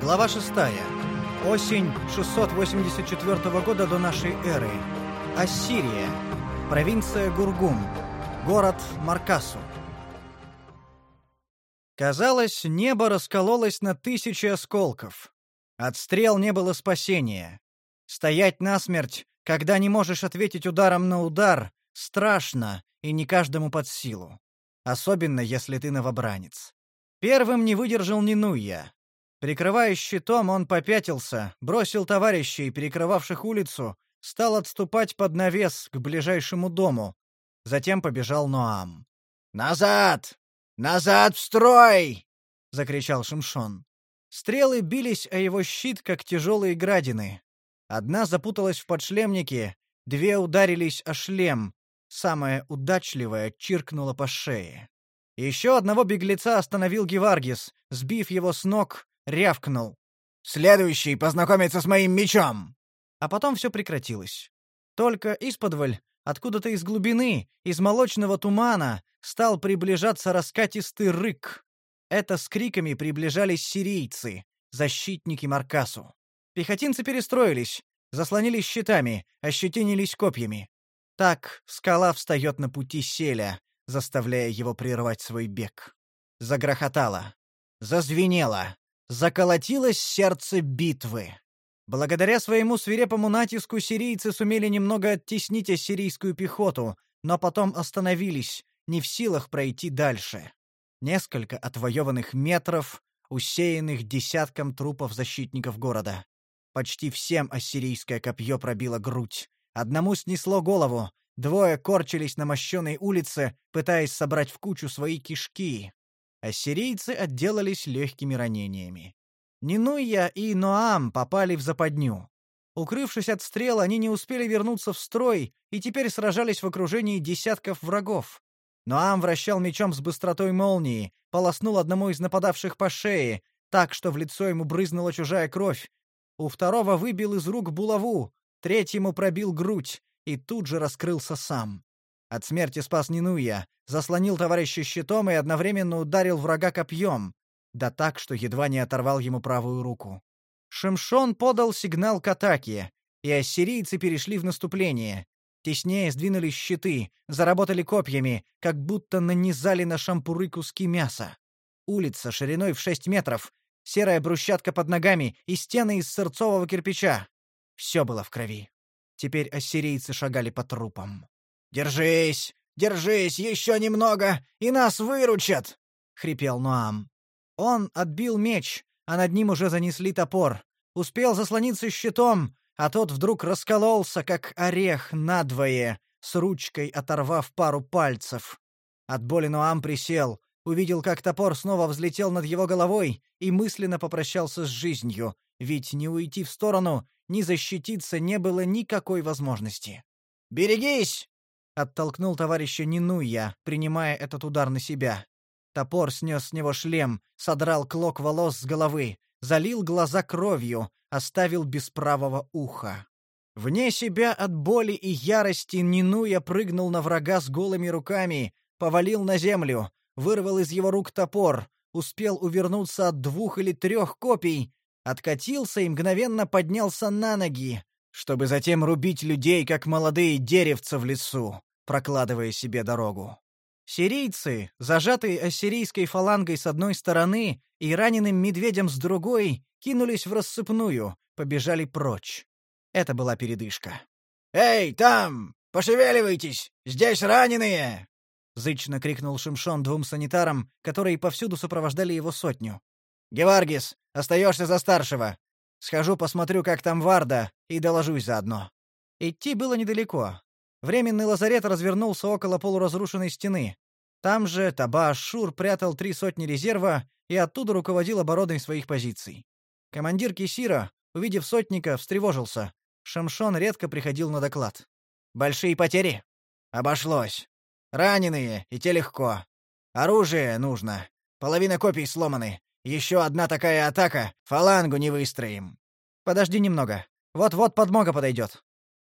Глава 6. Осень 684 года до нашей эры. Ассирия. Провинция Гургум. Город Маркасу. Казалось, небо раскололось на тысячи осколков. От стрел не было спасения. Стоять насмерть, когда не можешь ответить ударом на удар, страшно и не каждому под силу. Особенно, если ты новобранец. Первым не выдержал Нинуя. Прикрываясь щитом, он попятился, бросил товарищей, перекрывавших улицу, стал отступать под навес к ближайшему дому. Затем побежал Ноам. «Назад! Назад в строй!» — закричал Шимшон. Стрелы бились о его щит, как тяжелые градины. Одна запуталась в подшлемнике, две ударились о шлем, самая удачливая чиркнула по шее. Еще одного беглеца остановил Геваргис, сбив его с ног, рявкнул. «Следующий познакомится с моим мечом!» А потом все прекратилось. Только исподволь, откуда-то из глубины, из молочного тумана, стал приближаться раскатистый рык. Это с криками приближались сирийцы, защитники Маркасу. Пехотинцы перестроились, заслонились щитами, ощетинились копьями. Так скала встает на пути селя, заставляя его прервать свой бег. Загрохотало. Зазвенело заколотилось сердце битвы. Благодаря своему свирепому натиску сирийцы сумели немного оттеснить ассирийскую пехоту, но потом остановились, не в силах пройти дальше. Несколько отвоеванных метров, усеянных десятком трупов защитников города. Почти всем ассирийское копье пробило грудь. Одному снесло голову, двое корчились на мощенной улице, пытаясь собрать в кучу свои кишки. Ассирийцы отделались легкими ранениями. Нинуя и Ноам попали в западню. Укрывшись от стрел, они не успели вернуться в строй и теперь сражались в окружении десятков врагов. Ноам вращал мечом с быстротой молнии, полоснул одному из нападавших по шее, так что в лицо ему брызнула чужая кровь. У второго выбил из рук булаву, третьему пробил грудь и тут же раскрылся сам. От смерти спас Нинуя, заслонил товарища щитом и одновременно ударил врага копьем, да так, что едва не оторвал ему правую руку. Шимшон подал сигнал к атаке, и ассирийцы перешли в наступление. Теснее сдвинулись щиты, заработали копьями, как будто нанизали на шампуры куски мяса. Улица шириной в шесть метров, серая брусчатка под ногами и стены из сырцового кирпича. Все было в крови. Теперь ассирийцы шагали по трупам. «Держись! Держись! Еще немного, и нас выручат!» — хрипел Ноам. Он отбил меч, а над ним уже занесли топор. Успел заслониться щитом, а тот вдруг раскололся, как орех надвое, с ручкой оторвав пару пальцев. От боли Ноам присел, увидел, как топор снова взлетел над его головой и мысленно попрощался с жизнью, ведь ни уйти в сторону, ни защититься не было никакой возможности. «Берегись!» Оттолкнул товарища Нинуя, принимая этот удар на себя. Топор снес с него шлем, содрал клок волос с головы, залил глаза кровью, оставил без правого уха. Вне себя от боли и ярости Нинуя прыгнул на врага с голыми руками, повалил на землю, вырвал из его рук топор, успел увернуться от двух или трех копий, откатился и мгновенно поднялся на ноги, чтобы затем рубить людей, как молодые деревца в лесу, прокладывая себе дорогу. Сирийцы, зажатые ассирийской фалангой с одной стороны и раненым медведем с другой, кинулись в рассыпную, побежали прочь. Это была передышка. «Эй, там! Пошевеливайтесь! Здесь раненые!» — зычно крикнул Шимшон двум санитарам, которые повсюду сопровождали его сотню. «Геваргис, остаешься за старшего. Схожу посмотрю, как там Варда, и доложусь заодно». Идти было недалеко. Временный лазарет развернулся около полуразрушенной стены. Там же Таба Ашур прятал три сотни резерва и оттуда руководил обороной своих позиций. Командир Кисира, увидев сотника, встревожился. Шамшон редко приходил на доклад. «Большие потери?» «Обошлось. Раненые, и те легко. Оружие нужно. Половина копий сломаны. Еще одна такая атака, фалангу не выстроим. Подожди немного. Вот-вот подмога подойдет.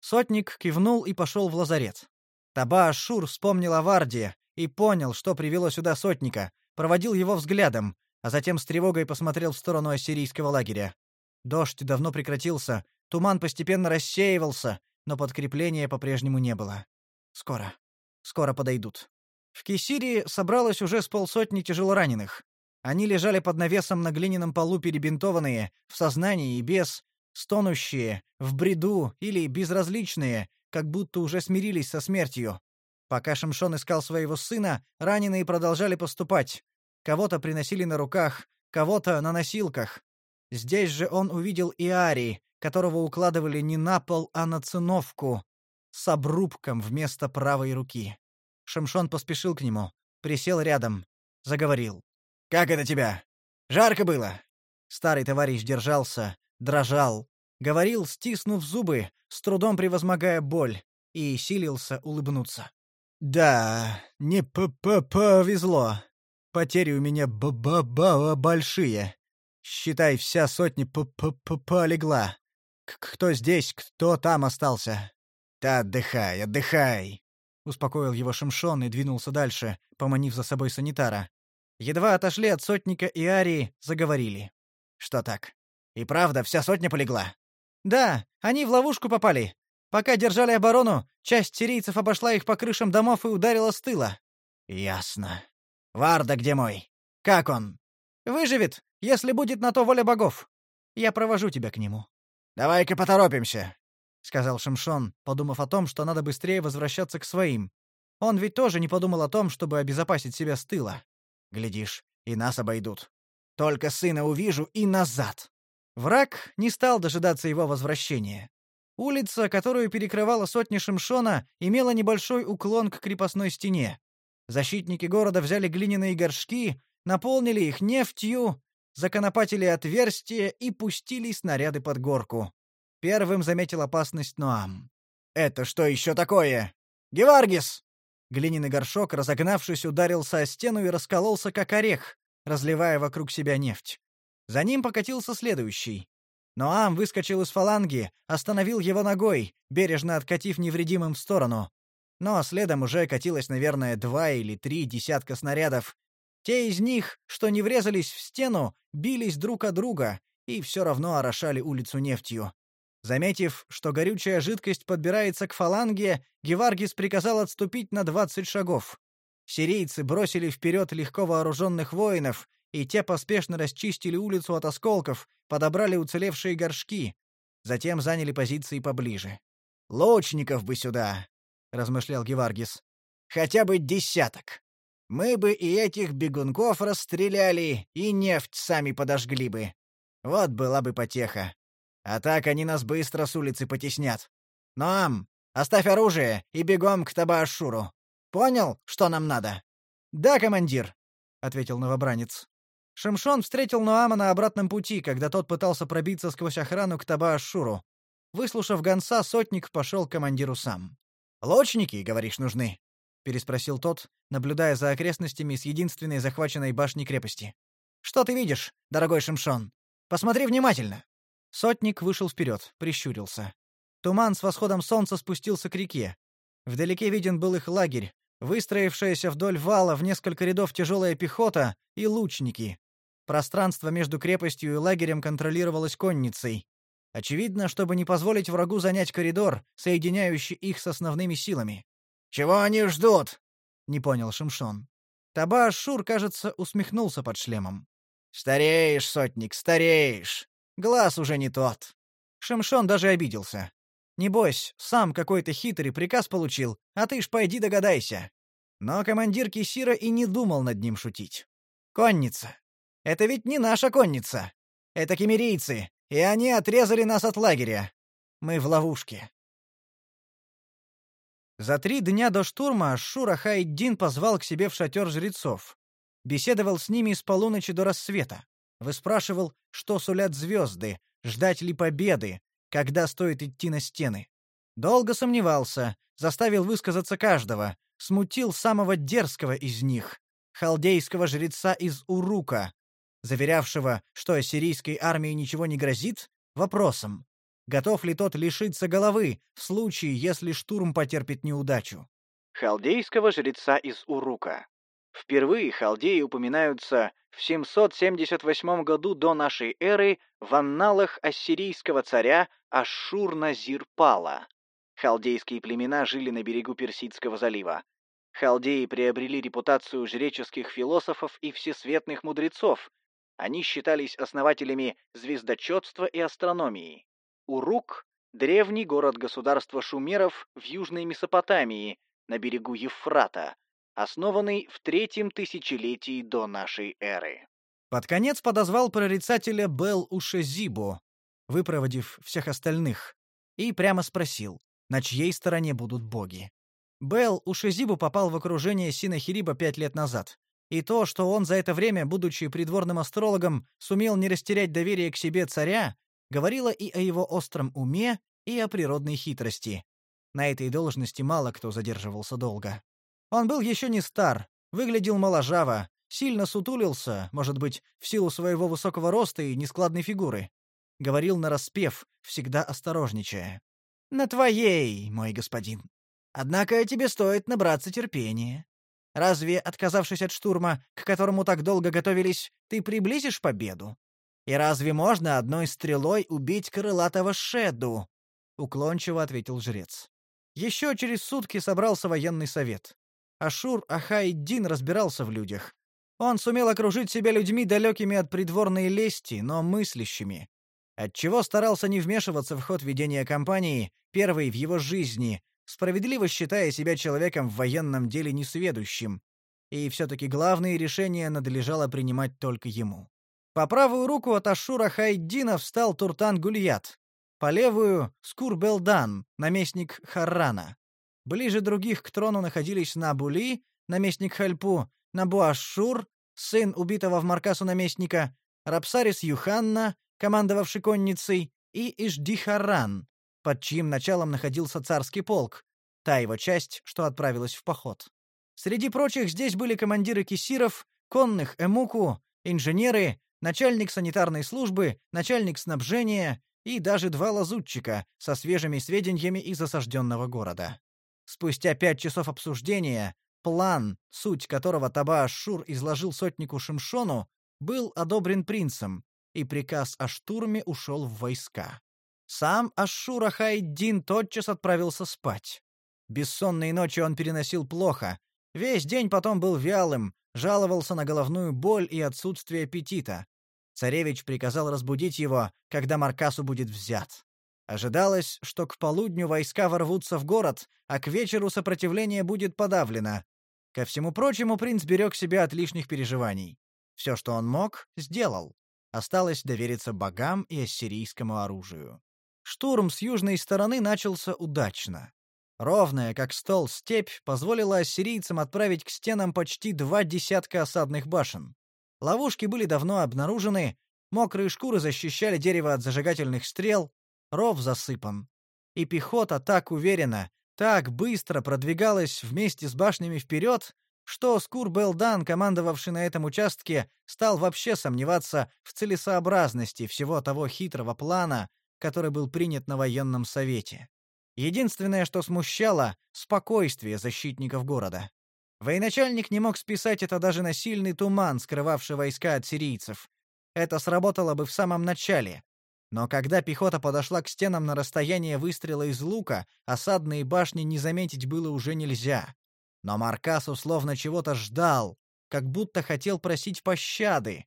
Сотник кивнул и пошел в лазарет. Таба Ашур вспомнил о Варде и понял, что привело сюда сотника, проводил его взглядом, а затем с тревогой посмотрел в сторону ассирийского лагеря. Дождь давно прекратился, туман постепенно рассеивался, но подкрепления по-прежнему не было. Скоро. Скоро подойдут. В Кисирии собралось уже с полсотни тяжелораненых. Они лежали под навесом на глиняном полу перебинтованные, в сознании и без, стонущие, в бреду или безразличные, как будто уже смирились со смертью. Пока Шимшон искал своего сына, раненые продолжали поступать. Кого-то приносили на руках, кого-то на носилках. Здесь же он увидел Иари, которого укладывали не на пол, а на циновку, с обрубком вместо правой руки. Шимшон поспешил к нему, присел рядом, заговорил. «Как это тебя? Жарко было?» Старый товарищ держался, дрожал, говорил, стиснув зубы, с трудом превозмогая боль, и силился улыбнуться. «Да, не п -п повезло. Потери у меня б -б -б большие. Считай, вся сотня п -п -п полегла. К кто здесь, кто там остался?» «Да отдыхай, отдыхай!» Успокоил его Шимшон и двинулся дальше, поманив за собой санитара. Едва отошли от сотника и Арии, заговорили. «Что так? И правда, вся сотня полегла?» «Да, они в ловушку попали. Пока держали оборону, часть сирийцев обошла их по крышам домов и ударила с тыла». «Ясно. Варда где мой? Как он?» «Выживет, если будет на то воля богов. Я провожу тебя к нему». «Давай-ка поторопимся», — сказал Шимшон, подумав о том, что надо быстрее возвращаться к своим. Он ведь тоже не подумал о том, чтобы обезопасить себя с тыла. Глядишь, и нас обойдут. Только сына увижу и назад. Враг не стал дожидаться его возвращения. Улица, которую перекрывала сотня Шимшона, имела небольшой уклон к крепостной стене. Защитники города взяли глиняные горшки, наполнили их нефтью, законопатили отверстия и пустили снаряды под горку. Первым заметил опасность Ноам. «Это что еще такое? Геваргис!» Глиняный горшок, разогнавшись, ударился о стену и раскололся, как орех, разливая вокруг себя нефть. За ним покатился следующий. Ноам выскочил из фаланги, остановил его ногой, бережно откатив невредимым в сторону. Но следом уже катилось, наверное, два или три десятка снарядов. Те из них, что не врезались в стену, бились друг о друга и все равно орошали улицу нефтью. Заметив, что горючая жидкость подбирается к фаланге, Геваргис приказал отступить на двадцать шагов. Сирийцы бросили вперед легко вооруженных воинов, и те поспешно расчистили улицу от осколков, подобрали уцелевшие горшки, затем заняли позиции поближе. «Лучников бы сюда!» — размышлял Геваргис. «Хотя бы десяток. Мы бы и этих бегунков расстреляли, и нефть сами подожгли бы. Вот была бы потеха. А так они нас быстро с улицы потеснят. Ноам, оставь оружие и бегом к Табаашуру. Понял, что нам надо?» «Да, командир», — ответил новобранец. Шимшон встретил Ноама на обратном пути, когда тот пытался пробиться сквозь охрану к Таба-Ашуру. Выслушав гонца, сотник пошел к командиру сам. «Лучники, говоришь, нужны?» — переспросил тот, наблюдая за окрестностями с единственной захваченной башни крепости. «Что ты видишь, дорогой Шимшон? Посмотри внимательно!» Сотник вышел вперед, прищурился. Туман с восходом солнца спустился к реке. Вдалеке виден был их лагерь, выстроившаяся вдоль вала в несколько рядов тяжелая пехота и лучники, Пространство между крепостью и лагерем контролировалось конницей. Очевидно, чтобы не позволить врагу занять коридор, соединяющий их с основными силами. «Чего они ждут?» — не понял Шимшон. Таба Шур, кажется, усмехнулся под шлемом. «Стареешь, сотник, стареешь. Глаз уже не тот». Шимшон даже обиделся. «Небось, сам какой-то хитрый приказ получил, а ты ж пойди догадайся». Но командир Кисира и не думал над ним шутить. «Конница. Это ведь не наша конница. Это кемерийцы, и они отрезали нас от лагеря. Мы в ловушке. За три дня до штурма Шура Хайддин позвал к себе в шатер жрецов. Беседовал с ними с полуночи до рассвета. Выспрашивал, что сулят звезды, ждать ли победы, когда стоит идти на стены. Долго сомневался, заставил высказаться каждого, смутил самого дерзкого из них, халдейского жреца из Урука, заверявшего, что ассирийской армии ничего не грозит, вопросом, готов ли тот лишиться головы в случае, если штурм потерпит неудачу. Халдейского жреца из Урука. Впервые халдеи упоминаются в 778 году до нашей эры в анналах ассирийского царя Ашшур-Назир-Пала. Халдейские племена жили на берегу Персидского залива. Халдеи приобрели репутацию жреческих философов и всесветных мудрецов. Они считались основателями звездочетства и астрономии. Урук — древний город-государства шумеров в Южной Месопотамии, на берегу Евфрата, основанный в третьем тысячелетии до нашей эры. Под конец подозвал прорицателя Бел-Ушезибо, выпроводив всех остальных, и прямо спросил, на чьей стороне будут боги. Бел Ушезибу попал в окружение Синахириба пять лет назад, и то, что он за это время, будучи придворным астрологом, сумел не растерять доверие к себе царя, говорило и о его остром уме, и о природной хитрости. На этой должности мало кто задерживался долго. Он был еще не стар, выглядел моложаво, сильно сутулился, может быть, в силу своего высокого роста и нескладной фигуры. Говорил нараспев, всегда осторожничая. «На твоей, мой господин. Однако тебе стоит набраться терпения. Разве, отказавшись от штурма, к которому так долго готовились, ты приблизишь победу? И разве можно одной стрелой убить крылатого Шеду?» — уклончиво ответил жрец. Еще через сутки собрался военный совет. Ашур Ахайдин разбирался в людях. Он сумел окружить себя людьми далекими от придворной лести, но мыслящими. Отчего старался не вмешиваться в ход ведения кампании, первой в его жизни, справедливо считая себя человеком в военном деле несведущим. И все-таки главные решения надлежало принимать только ему. По правую руку от Ашура Хайддина встал Туртан Гульят. По левую — Скурбелдан, наместник Харрана. Ближе других к трону находились Набули, наместник Хальпу, Набуашур, сын убитого в Маркасу наместника, Рапсарис Юханна, командовавший конницей, и Иждихаран, под чьим началом находился царский полк, та его часть, что отправилась в поход. Среди прочих здесь были командиры кисиров, конных эмуку, инженеры, начальник санитарной службы, начальник снабжения и даже два лазутчика со свежими сведениями из осажденного города. Спустя пять часов обсуждения, план, суть которого Таба-Ашшур изложил сотнику Шимшону, был одобрен принцем, и приказ о штурме ушел в войска. Сам Ашшур Ахайдин тотчас отправился спать. Бессонные ночи он переносил плохо. Весь день потом был вялым, жаловался на головную боль и отсутствие аппетита. Царевич приказал разбудить его, когда Маркасу будет взят. Ожидалось, что к полудню войска ворвутся в город, а к вечеру сопротивление будет подавлено. Ко всему прочему, принц берег себя от лишних переживаний. Все, что он мог, сделал. Осталось довериться богам и ассирийскому оружию. Штурм с южной стороны начался удачно. Ровная, как стол, степь позволила ассирийцам отправить к стенам почти два десятка осадных башен. Ловушки были давно обнаружены, мокрые шкуры защищали дерево от зажигательных стрел, ров засыпан. И пехота так уверенно, так быстро продвигалась вместе с башнями вперед, что Скур-Белдан, командовавший на этом участке, стал вообще сомневаться в целесообразности всего того хитрого плана, который был принят на военном совете. Единственное, что смущало — спокойствие защитников города. Военачальник не мог списать это даже на сильный туман, скрывавший войска от сирийцев. Это сработало бы в самом начале, но когда пехота подошла к стенам на расстояние выстрела из лука, осадные башни не заметить было уже нельзя. Но Маркас условно чего-то ждал, как будто хотел просить пощады.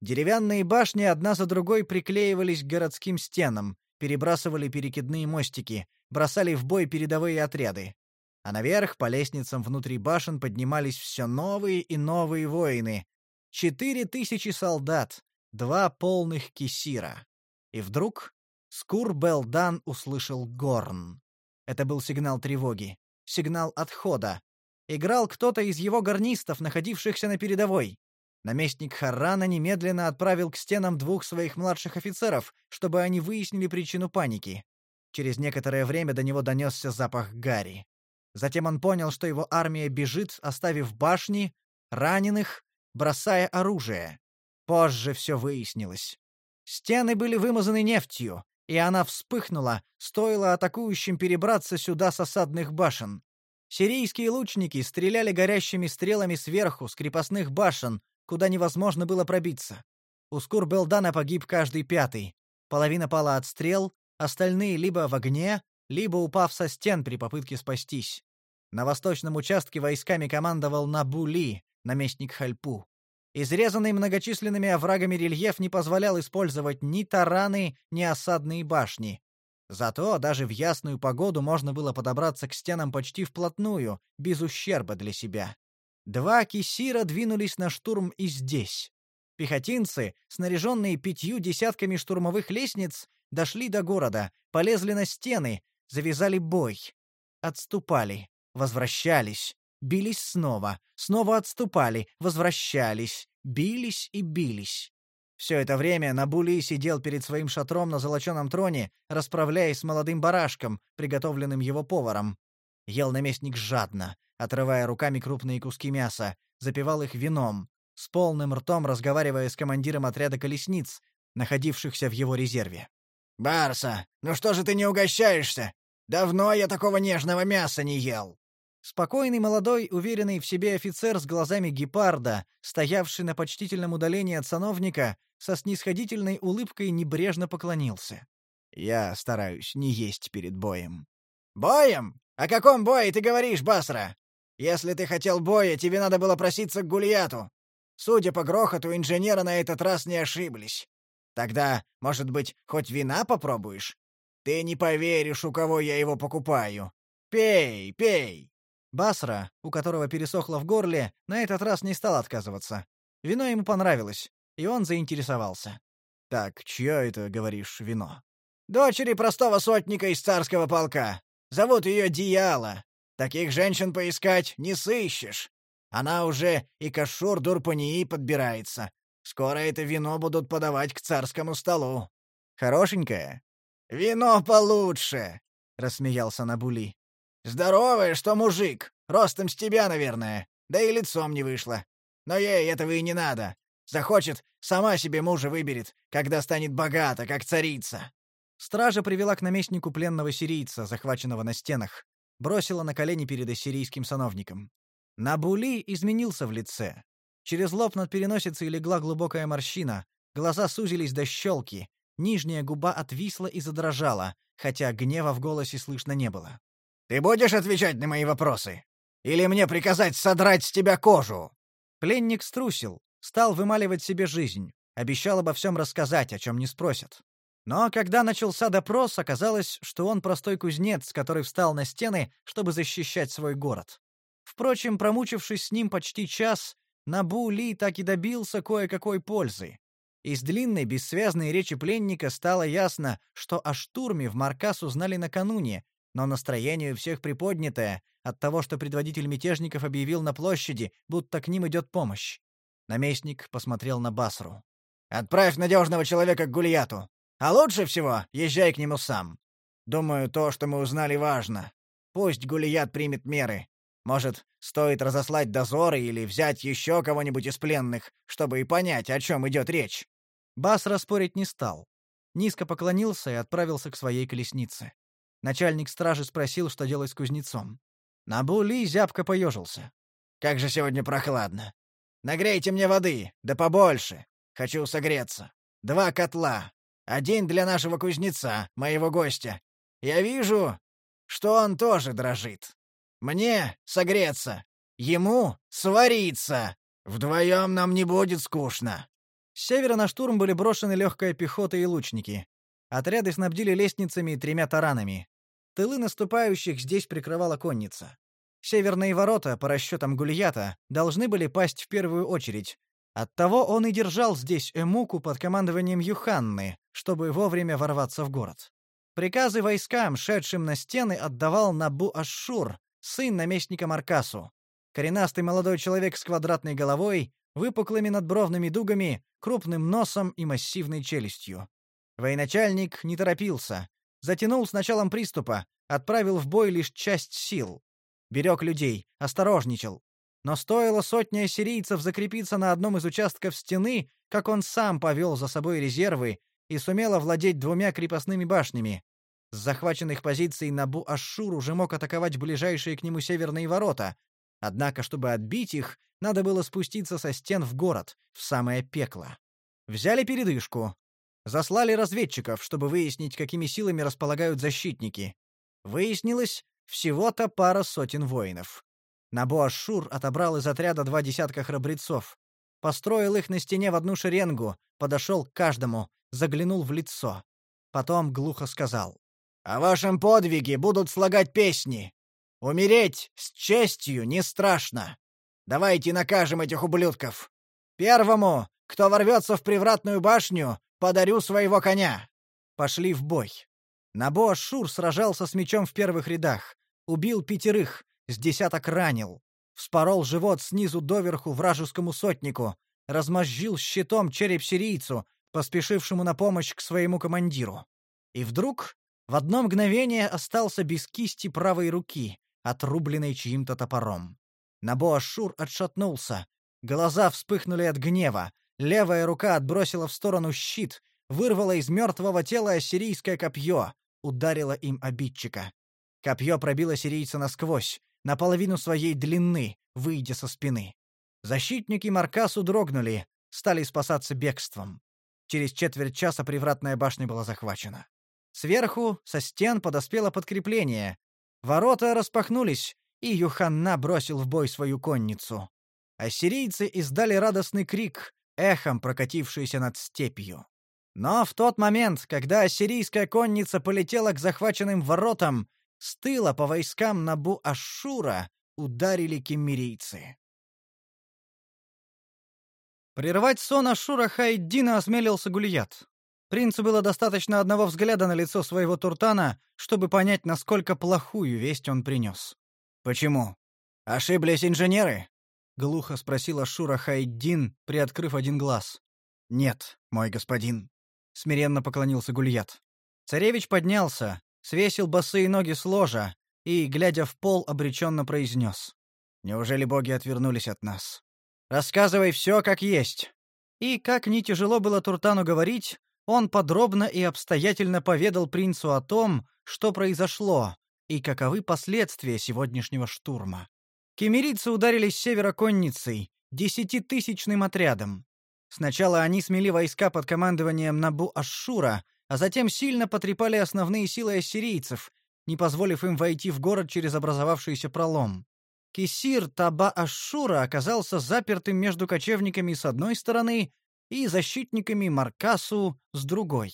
Деревянные башни одна за другой приклеивались к городским стенам, перебрасывали перекидные мостики, бросали в бой передовые отряды. А наверх по лестницам внутри башен поднимались все новые и новые воины. Четыре тысячи солдат, два полных кисира. И вдруг Скур-Белдан услышал горн. Это был сигнал тревоги, сигнал отхода. Играл кто-то из его гарнистов, находившихся на передовой. Наместник Харрана немедленно отправил к стенам двух своих младших офицеров, чтобы они выяснили причину паники. Через некоторое время до него донесся запах гари. Затем он понял, что его армия бежит, оставив башни, раненых, бросая оружие. Позже все выяснилось. Стены были вымазаны нефтью, и она вспыхнула, стоило атакующим перебраться сюда с осадных башен. Сирийские лучники стреляли горящими стрелами сверху, с крепостных башен, куда невозможно было пробиться. У Скурбелдана погиб каждый пятый. Половина пала от стрел, остальные либо в огне, либо упав со стен при попытке спастись. На восточном участке войсками командовал Набули, наместник Хальпу. Изрезанный многочисленными оврагами рельеф не позволял использовать ни тараны, ни осадные башни. Зато даже в ясную погоду можно было подобраться к стенам почти вплотную, без ущерба для себя. Два кисира двинулись на штурм и здесь. Пехотинцы, снаряженные пятью десятками штурмовых лестниц, дошли до города, полезли на стены, завязали бой. Отступали, возвращались, бились снова, снова отступали, возвращались, бились и бились. Все это время Набули сидел перед своим шатром на золоченом троне, расправляясь с молодым барашком, приготовленным его поваром. Ел наместник жадно, отрывая руками крупные куски мяса, запивал их вином, с полным ртом разговаривая с командиром отряда колесниц, находившихся в его резерве. «Барса, ну что же ты не угощаешься? Давно я такого нежного мяса не ел!» Спокойный молодой, уверенный в себе офицер с глазами гепарда, стоявший на почтительном удалении от сановника, со снисходительной улыбкой небрежно поклонился. «Я стараюсь не есть перед боем». «Боем? О каком бое ты говоришь, Басра? Если ты хотел боя, тебе надо было проситься к Гульяту. Судя по грохоту, инженеры на этот раз не ошиблись. Тогда, может быть, хоть вина попробуешь? Ты не поверишь, у кого я его покупаю. Пей, пей!» Басра, у которого пересохло в горле, на этот раз не стал отказываться. Вино ему понравилось, и он заинтересовался. «Так, чье это, говоришь, вино?» «Дочери простого сотника из царского полка. Зовут ее Дияла. Таких женщин поискать не сыщешь. Она уже и кашур Дурпании подбирается. Скоро это вино будут подавать к царскому столу. Хорошенькое?» «Вино получше!» — рассмеялся Набули. Здоровая, что мужик. Ростом с тебя, наверное. Да и лицом не вышло. Но ей этого и не надо. Захочет, сама себе мужа выберет, когда станет богата, как царица. Стража привела к наместнику пленного сирийца, захваченного на стенах. Бросила на колени перед ассирийским сановником. Набули изменился в лице. Через лоб над переносицей легла глубокая морщина, глаза сузились до щелки, нижняя губа отвисла и задрожала, хотя гнева в голосе слышно не было. Ты будешь отвечать на мои вопросы? Или мне приказать содрать с тебя кожу?» Пленник струсил, стал вымаливать себе жизнь, обещал обо всем рассказать, о чем не спросят. Но когда начался допрос, оказалось, что он простой кузнец, который встал на стены, чтобы защищать свой город. Впрочем, промучившись с ним почти час, Набу Ли так и добился кое-какой пользы. Из длинной, бессвязной речи пленника стало ясно, что о штурме в Маркас узнали накануне, но настроение у всех приподнятое от того, что предводитель мятежников объявил на площади, будто к ним идет помощь. Наместник посмотрел на Басру. «Отправь надежного человека к Гульяту. А лучше всего езжай к нему сам. Думаю, то, что мы узнали, важно. Пусть Гулият примет меры. Может, стоит разослать дозоры или взять еще кого-нибудь из пленных, чтобы и понять, о чем идет речь». Басра спорить не стал. Низко поклонился и отправился к своей колеснице. Начальник стражи спросил, что делать с кузнецом. Набули зябко поежился. «Как же сегодня прохладно! Нагрейте мне воды, да побольше! Хочу согреться. Два котла. Один для нашего кузнеца, моего гостя. Я вижу, что он тоже дрожит. Мне согреться, ему свариться. Вдвоем нам не будет скучно». С севера на штурм были брошены легкая пехота и лучники. Отряды снабдили лестницами и тремя таранами. Тылы наступающих здесь прикрывала конница. Северные ворота, по расчетам Гульята, должны были пасть в первую очередь. Оттого он и держал здесь Эмуку под командованием Юханны, чтобы вовремя ворваться в город. Приказы войскам, шедшим на стены, отдавал Набу Ашшур, сын наместника Маркасу. Коренастый молодой человек с квадратной головой, выпуклыми надбровными дугами, крупным носом и массивной челюстью. Военачальник не торопился, Затянул с началом приступа, отправил в бой лишь часть сил. Берег людей, осторожничал. Но стоило сотне ассирийцев закрепиться на одном из участков стены, как он сам повел за собой резервы и сумел овладеть двумя крепостными башнями. С захваченных позиций Набу-Ашшур уже мог атаковать ближайшие к нему северные ворота. Однако, чтобы отбить их, надо было спуститься со стен в город, в самое пекло. Взяли передышку. Заслали разведчиков, чтобы выяснить, какими силами располагают защитники. Выяснилось, всего-то пара сотен воинов. Набу-Ашшур отобрал из отряда два десятка храбрецов. Построил их на стене в одну шеренгу, подошел к каждому, заглянул в лицо. Потом глухо сказал. «О вашем подвиге будут слагать песни. Умереть с честью не страшно. Давайте накажем этих ублюдков. Первому, кто ворвется в привратную башню, подарю своего коня. Пошли в бой. Набо Шур сражался с мечом в первых рядах, убил пятерых, с десяток ранил, вспорол живот снизу доверху вражескому сотнику, размозжил щитом череп сирийцу, поспешившему на помощь к своему командиру. И вдруг в одно мгновение остался без кисти правой руки, отрубленной чьим-то топором. Набо-Ашур отшатнулся. Глаза вспыхнули от гнева. Левая рука отбросила в сторону щит, вырвала из мертвого тела ассирийское копье, ударила им обидчика. Копье пробило сирийца насквозь, наполовину своей длины, выйдя со спины. Защитники Маркасу дрогнули, стали спасаться бегством. Через четверть часа привратная башня была захвачена. Сверху, со стен, подоспело подкрепление. Ворота распахнулись, и Юханна бросил в бой свою конницу. Ассирийцы издали радостный крик, эхом прокатившийся над степью. Но в тот момент, когда ассирийская конница полетела к захваченным воротам, с тыла по войскам Набу-Ашшура ударили кеммерийцы. Прервать сон Ашура Хайддина осмелился Гульят. Принцу было достаточно одного взгляда на лицо своего Туртана, чтобы понять, насколько плохую весть он принес. «Почему? Ошиблись инженеры?» — глухо спросил Ашура Хайддин, приоткрыв один глаз. «Нет, мой господин», — смиренно поклонился Гульят. Царевич поднялся, свесил босые ноги с ложа и, глядя в пол, обреченно произнес. «Неужели боги отвернулись от нас? Рассказывай все как есть». И, как не тяжело было Туртану говорить, он подробно и обстоятельно поведал принцу о том, что произошло, и каковы последствия сегодняшнего штурма. Кемерийцы ударили с севера конницей, десятитысячным отрядом. Сначала они смели войска под командованием Набу-Ашшура, а затем сильно потрепали основные силы ассирийцев, не позволив им войти в город через образовавшийся пролом. Кисир Таба-Ашшура оказался запертым между кочевниками с одной стороны и защитниками Маркасу с другой.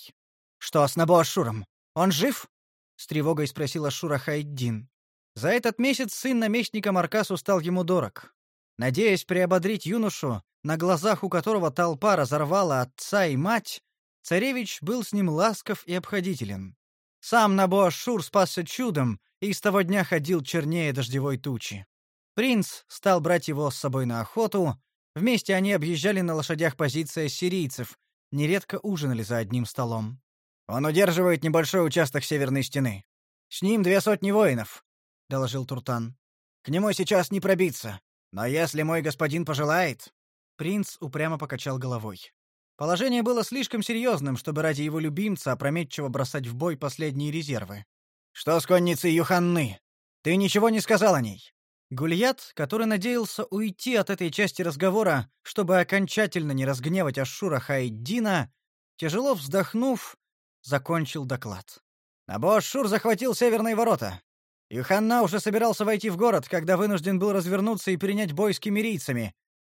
«Что с Набу-Ашшуром? Он жив?» — с тревогой спросила Шура Хайддин. За этот месяц сын наместника Маркасу стал ему дорог. Надеясь приободрить юношу, на глазах у которого толпа разорвала отца и мать, Царевич был с ним ласков и обходителен. Сам Набуашур спасся чудом и с того дня ходил чернее дождевой тучи. Принц стал брать его с собой на охоту, вместе они объезжали на лошадях позиции сирийцев, нередко ужинали за одним столом. «Он удерживает небольшой участок северной стены. С ним две сотни воинов», — доложил Туртан. «К нему сейчас не пробиться. Но если мой господин пожелает...» Принц упрямо покачал головой. Положение было слишком серьезным, чтобы ради его любимца опрометчиво бросать в бой последние резервы. «Что с конницей Юханны? Ты ничего не сказал о ней?» Гульят, который надеялся уйти от этой части разговора, чтобы окончательно не разгневать Ашура Хайддина, тяжело вздохнув, закончил доклад. Набо Ашур захватил северные ворота. Юханна уже собирался войти в город, когда вынужден был развернуться и принять бой с кемерийцами.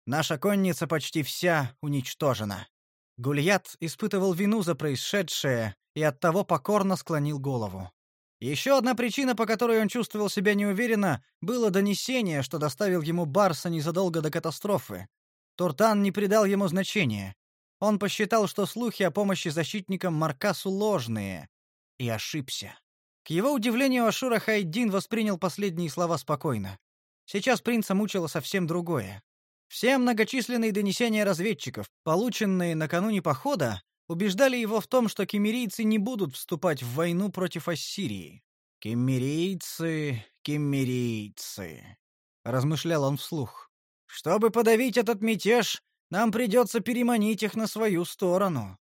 Наша конница почти вся уничтожена. Гульят испытывал вину за происшедшее и оттого покорно склонил голову. Еще одна причина, по которой он чувствовал себя неуверенно, было донесение, что доставил ему Барса незадолго до катастрофы. Туртан не придал ему значения. Он посчитал, что слухи о помощи защитникам Маркасу ложные, и ошибся. К его удивлению, Ашура Хайдин воспринял последние слова спокойно. Сейчас принца мучило совсем другое. Все многочисленные донесения разведчиков, полученные накануне похода, убеждали его в том, что кемерийцы не будут вступать в войну против Ассирии. «Кемерийцы, кемерийцы», — размышлял он вслух. «Чтобы подавить этот мятеж, нам придется переманить их на свою сторону.